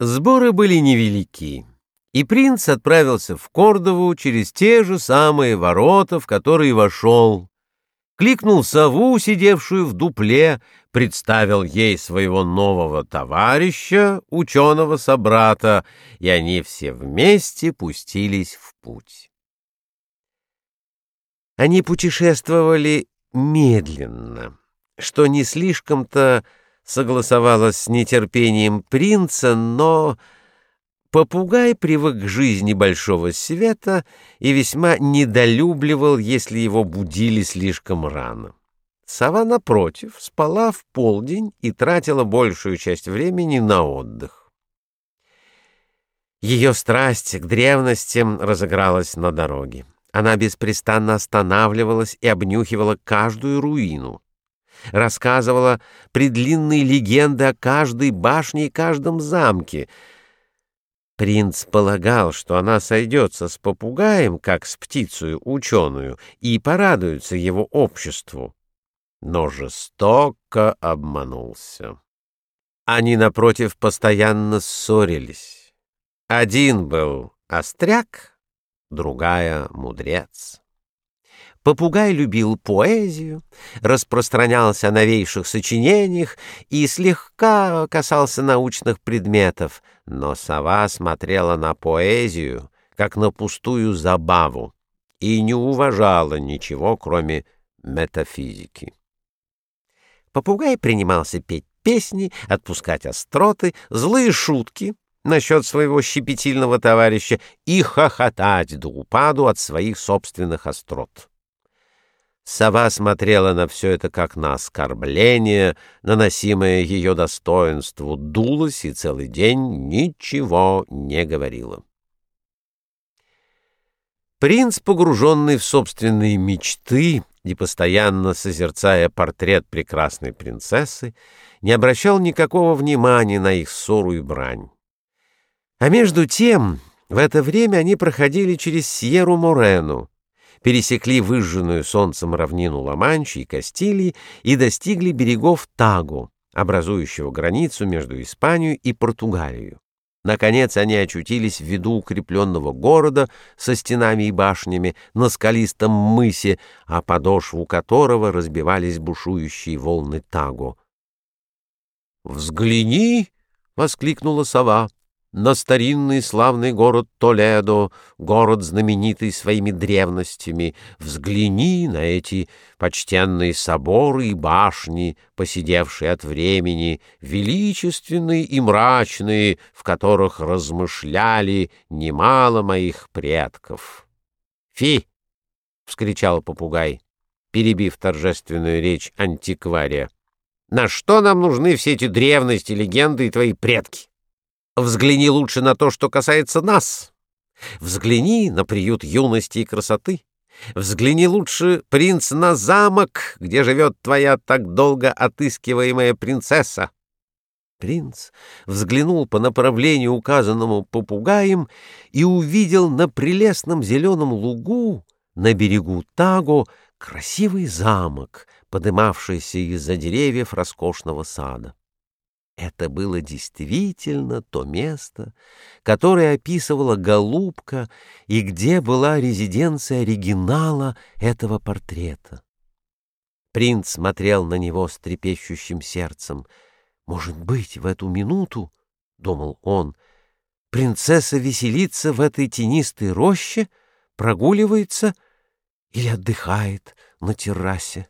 Сборы были невелики, и принц отправился в Кордову через те же самые ворота, в которые вошел. Кликнул сову, сидевшую в дупле, представил ей своего нового товарища, ученого-собрата, и они все вместе пустились в путь. Они путешествовали медленно, что не слишком-то согласовалось с нетерпением принца, но попугай привык к жизни большого света и весьма недолюбливал, если его будили слишком рано. Сова, напротив, спала в полдень и тратила большую часть времени на отдых. Ее страсть к древностям разыгралась на дороге. Она беспрестанно останавливалась и обнюхивала каждую руину рассказывала предлинные легенды о каждой башне и каждом замке. Принц полагал, что она сойдется с попугаем, как с птицей ученую, и порадуется его обществу. Но жестоко обманулся. Они, напротив, постоянно ссорились. Один был остряк, другая — мудрец. Попугай любил поэзию, распространялся о новейших сочинениях и слегка касался научных предметов, но сова смотрела на поэзию, как на пустую забаву, и не уважала ничего, кроме метафизики. Попугай принимался петь песни, отпускать остроты, злые шутки насчет своего щепетильного товарища и хохотать до упаду от своих собственных острот. Сова смотрела на все это как на оскорбление, наносимое ее достоинству, дулась и целый день ничего не говорила. Принц, погруженный в собственные мечты и постоянно созерцая портрет прекрасной принцессы, не обращал никакого внимания на их ссору и брань. А между тем, в это время они проходили через Сьеру-Морену, пересекли выжженную солнцем равнину Ла-Манчи и Кастилии и достигли берегов Тагу, образующего границу между Испанией и Португалией. Наконец они очутились в виду укрепленного города со стенами и башнями на скалистом мысе, а подошву которого разбивались бушующие волны Тагу. «Взгляни!» — воскликнула сова на старинный славный город Толедо, город знаменитый своими древностями. Взгляни на эти почтенные соборы и башни, посидевшие от времени, величественные и мрачные, в которых размышляли немало моих предков. «Фи!» — вскричал попугай, перебив торжественную речь антиквария. «На что нам нужны все эти древности, легенды и твои предки?» Взгляни лучше на то, что касается нас. Взгляни на приют юности и красоты. Взгляни лучше, принц, на замок, где живет твоя так долго отыскиваемая принцесса. Принц взглянул по направлению, указанному попугаем, и увидел на прелестном зеленом лугу на берегу Таго красивый замок, подымавшийся из-за деревьев роскошного сада. Это было действительно то место, которое описывала Голубка и где была резиденция оригинала этого портрета. Принц смотрел на него с трепещущим сердцем. «Может быть, в эту минуту, — думал он, — принцесса веселится в этой тенистой роще, прогуливается или отдыхает на террасе?»